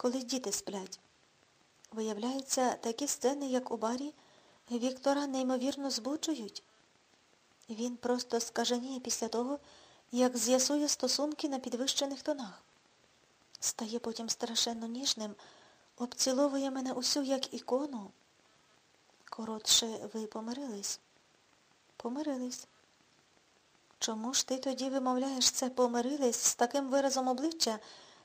коли діти сплять. Виявляється, такі сцени, як у барі, Віктора неймовірно збуджують. Він просто скаженіє після того, як з'ясує стосунки на підвищених тонах. Стає потім страшенно ніжним, обціловує мене усю як ікону. Коротше, ви помирились? Помирились. Чому ж ти тоді вимовляєш це помирились з таким виразом обличчя,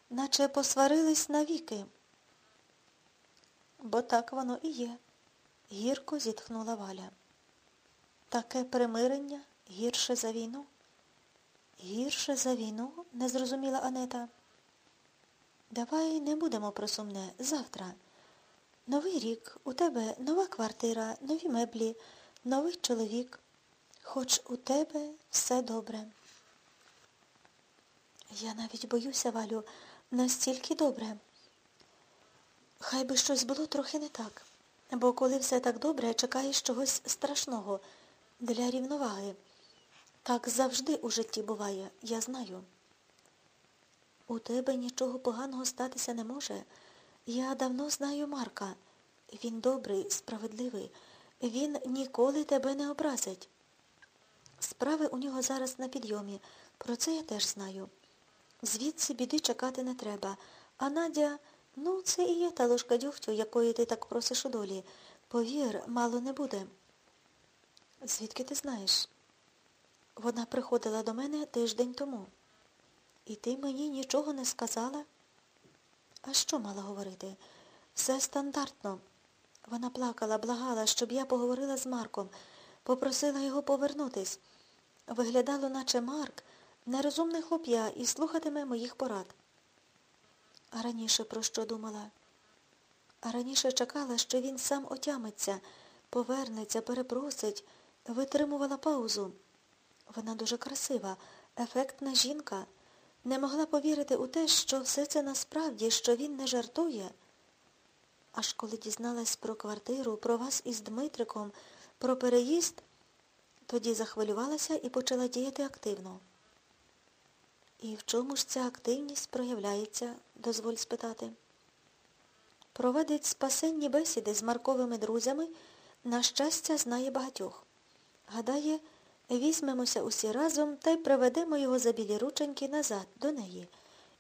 наче посварились навіки? Бо так воно і є. Гірко зітхнула Валя. Таке примирення гірше за війну? Гірше за війну? не зрозуміла Анета. Давай не будемо про сумне. Завтра. Новий рік, у тебе нова квартира, нові меблі, новий чоловік. Хоч у тебе все добре. Я навіть боюся, Валю, настільки добре. Хай би щось було трохи не так. Бо коли все так добре, чекаєш чогось страшного для рівноваги. Так завжди у житті буває, я знаю. У тебе нічого поганого статися не може. Я давно знаю Марка. Він добрий, справедливий. Він ніколи тебе не образить. Справи у нього зараз на підйомі. Про це я теж знаю. Звідси біди чекати не треба. А Надя, ну, це і є та ложка дьогтю, якої ти так просиш у долі. Повір, мало не буде. Звідки ти знаєш? Вона приходила до мене тиждень тому. І ти мені нічого не сказала? А що мала говорити? Все стандартно. Вона плакала, благала, щоб я поговорила з Марком, попросила його повернутись. Виглядало, наче Марк, нерозумне хлоп'я і слухатиме моїх порад. А раніше про що думала? А раніше чекала, що він сам отямиться, повернеться, перепросить, витримувала паузу. Вона дуже красива, ефектна жінка. Не могла повірити у те, що все це насправді, що він не жартує. Аж коли дізналась про квартиру, про вас із Дмитриком, про переїзд, тоді захвилювалася і почала діяти активно. І в чому ж ця активність проявляється, дозволь спитати? Проводить спасенні бесіди з Марковими друзями, на щастя, знає багатьох. Гадає, візьмемося усі разом та й приведемо його за білі рученьки назад, до неї,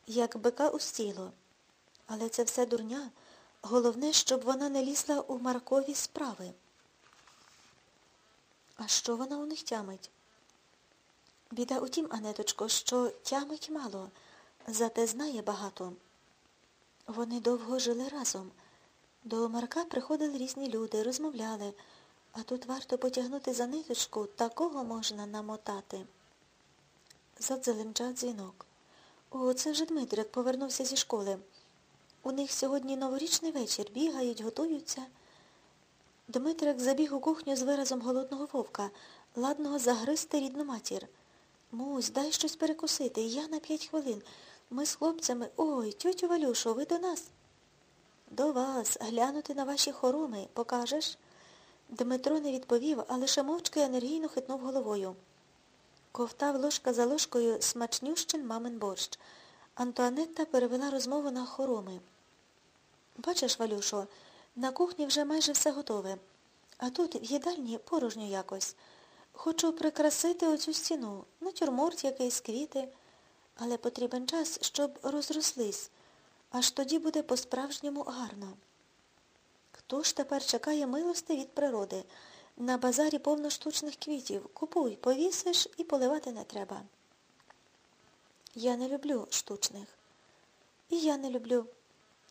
як бика у стіло. Але це все дурня. Головне, щоб вона не лізла у Маркові справи. А що вона у них тямить? Біда у тім, Анеточко, що тямить мало, зате знає багато. Вони довго жили разом. До Марка приходили різні люди, розмовляли, а тут варто потягнути за ниточку, такого можна намотати. Задзелемчав дзвінок. О, це вже Дмитрик повернувся зі школи. У них сьогодні новорічний вечір, бігають, готуються. Дмитрик забіг у кухню з виразом голодного вовка, ладного загризти рідну матір. Мусь, дай щось перекусити, я на п'ять хвилин. Ми з хлопцями. Ой, тьотю Валюшо, ви до нас? До вас, глянути на ваші хороми, покажеш? Дмитро не відповів, а лише мовчки енергійно хитнув головою. Ковтав ложка за ложкою смачнющин мамин борщ. Антуанетта перевела розмову на хороми. Бачиш, Валюшо, на кухні вже майже все готове. А тут в їдальні порожньо якось. Хочу прикрасити оцю стіну, натюрморт якийсь квіти, але потрібен час, щоб розрослись. Аж тоді буде по-справжньому гарно. Хто ж тепер чекає милости від природи? На базарі повно штучних квітів. Купуй, повісиш і поливати не треба. Я не люблю штучних. І я не люблю.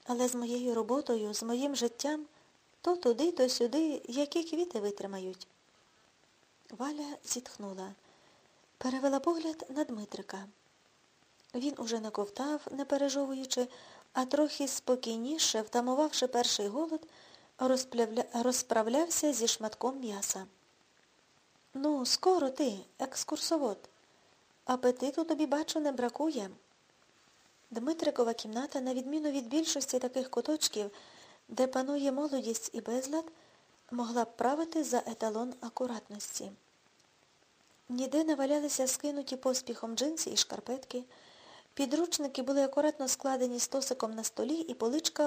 Але з моєю роботою, з моїм життям то туди, то сюди, які квіти витримають. Валя зітхнула. Перевела погляд на Дмитрика. Він уже не ковтав, не пережовуючи, а трохи спокійніше, втамувавши перший голод, розправлявся зі шматком м'яса. Ну, скоро ти, екскурсовод. Апетиту тобі, бачу, не бракує. Дмитрикова кімната, на відміну від більшості таких куточків, де панує молодість і безлад, могла б правити за еталон акуратності. Ніде не валялися скинуті поспіхом джинси і шкарпетки, Підручники були акуратно складені стосиком на столі і поличка